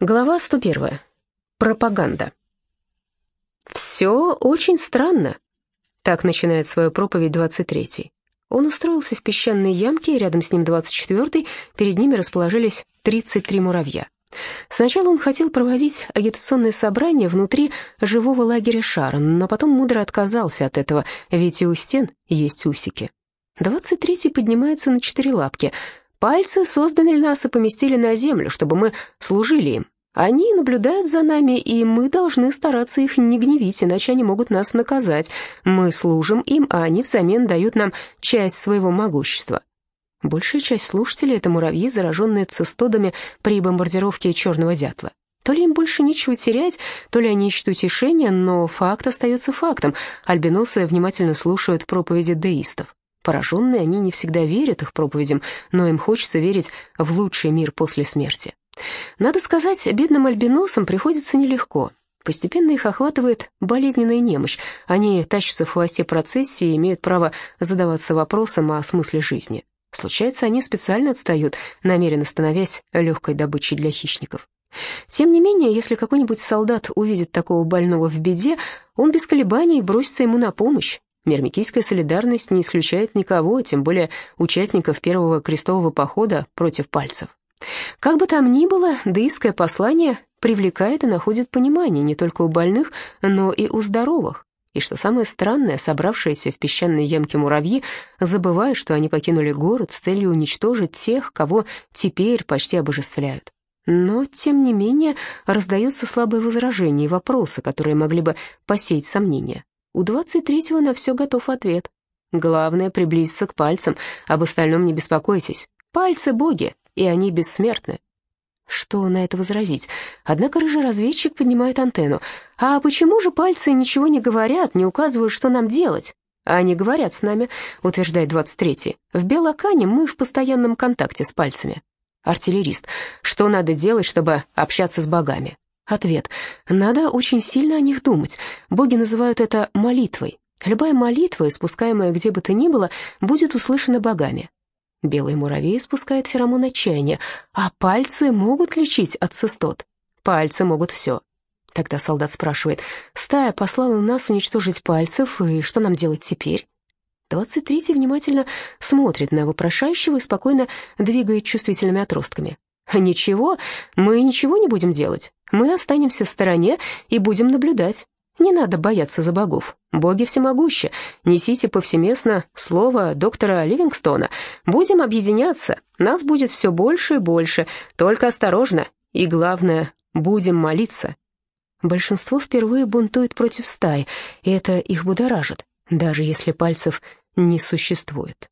Глава 101. Пропаганда. «Все очень странно», — так начинает свою проповедь 23-й. Он устроился в песчаной ямке, рядом с ним 24-й, перед ними расположились 33 муравья. Сначала он хотел проводить агитационное собрание внутри живого лагеря Шарон, но потом мудро отказался от этого, ведь и у стен есть усики. 23-й поднимается на четыре лапки — Пальцы создали нас и поместили на землю, чтобы мы служили им. Они наблюдают за нами, и мы должны стараться их не гневить, иначе они могут нас наказать. Мы служим им, а они взамен дают нам часть своего могущества. Большая часть слушателей — это муравьи, зараженные цистодами при бомбардировке черного дятла. То ли им больше нечего терять, то ли они ищут утешения, но факт остается фактом. Альбиносы внимательно слушают проповеди деистов. Пораженные, они не всегда верят их проповедям, но им хочется верить в лучший мир после смерти. Надо сказать, бедным альбиносам приходится нелегко. Постепенно их охватывает болезненная немощь. Они тащатся в хвосте процессии и имеют право задаваться вопросом о смысле жизни. Случается, они специально отстают, намеренно становясь легкой добычей для хищников. Тем не менее, если какой-нибудь солдат увидит такого больного в беде, он без колебаний бросится ему на помощь. Мермикийская солидарность не исключает никого, тем более участников первого крестового похода против пальцев. Как бы там ни было, деистское послание привлекает и находит понимание не только у больных, но и у здоровых. И что самое странное, собравшиеся в песчаной ямке муравьи забывают, что они покинули город с целью уничтожить тех, кого теперь почти обожествляют. Но, тем не менее, раздаются слабые возражения и вопросы, которые могли бы посеять сомнения. У двадцать третьего на все готов ответ. Главное — приблизиться к пальцам, об остальном не беспокойтесь. Пальцы — боги, и они бессмертны. Что на это возразить? Однако рыжий разведчик поднимает антенну. «А почему же пальцы ничего не говорят, не указывают, что нам делать?» «Они говорят с нами», — утверждает двадцать третий. «В Белокане мы в постоянном контакте с пальцами». Артиллерист. «Что надо делать, чтобы общаться с богами?» Ответ. Надо очень сильно о них думать. Боги называют это молитвой. Любая молитва, испускаемая где бы то ни было, будет услышана богами. Белый муравей испускает феромон отчаяния, а пальцы могут лечить от цистот. Пальцы могут все. Тогда солдат спрашивает, стая послала нас уничтожить пальцев, и что нам делать теперь? Двадцать третий внимательно смотрит на вопрошающего и спокойно двигает чувствительными отростками. «Ничего, мы ничего не будем делать. Мы останемся в стороне и будем наблюдать. Не надо бояться за богов. Боги всемогущи. Несите повсеместно слово доктора Ливингстона. Будем объединяться. Нас будет все больше и больше. Только осторожно. И главное, будем молиться». Большинство впервые бунтует против стаи, и это их будоражит, даже если пальцев не существует.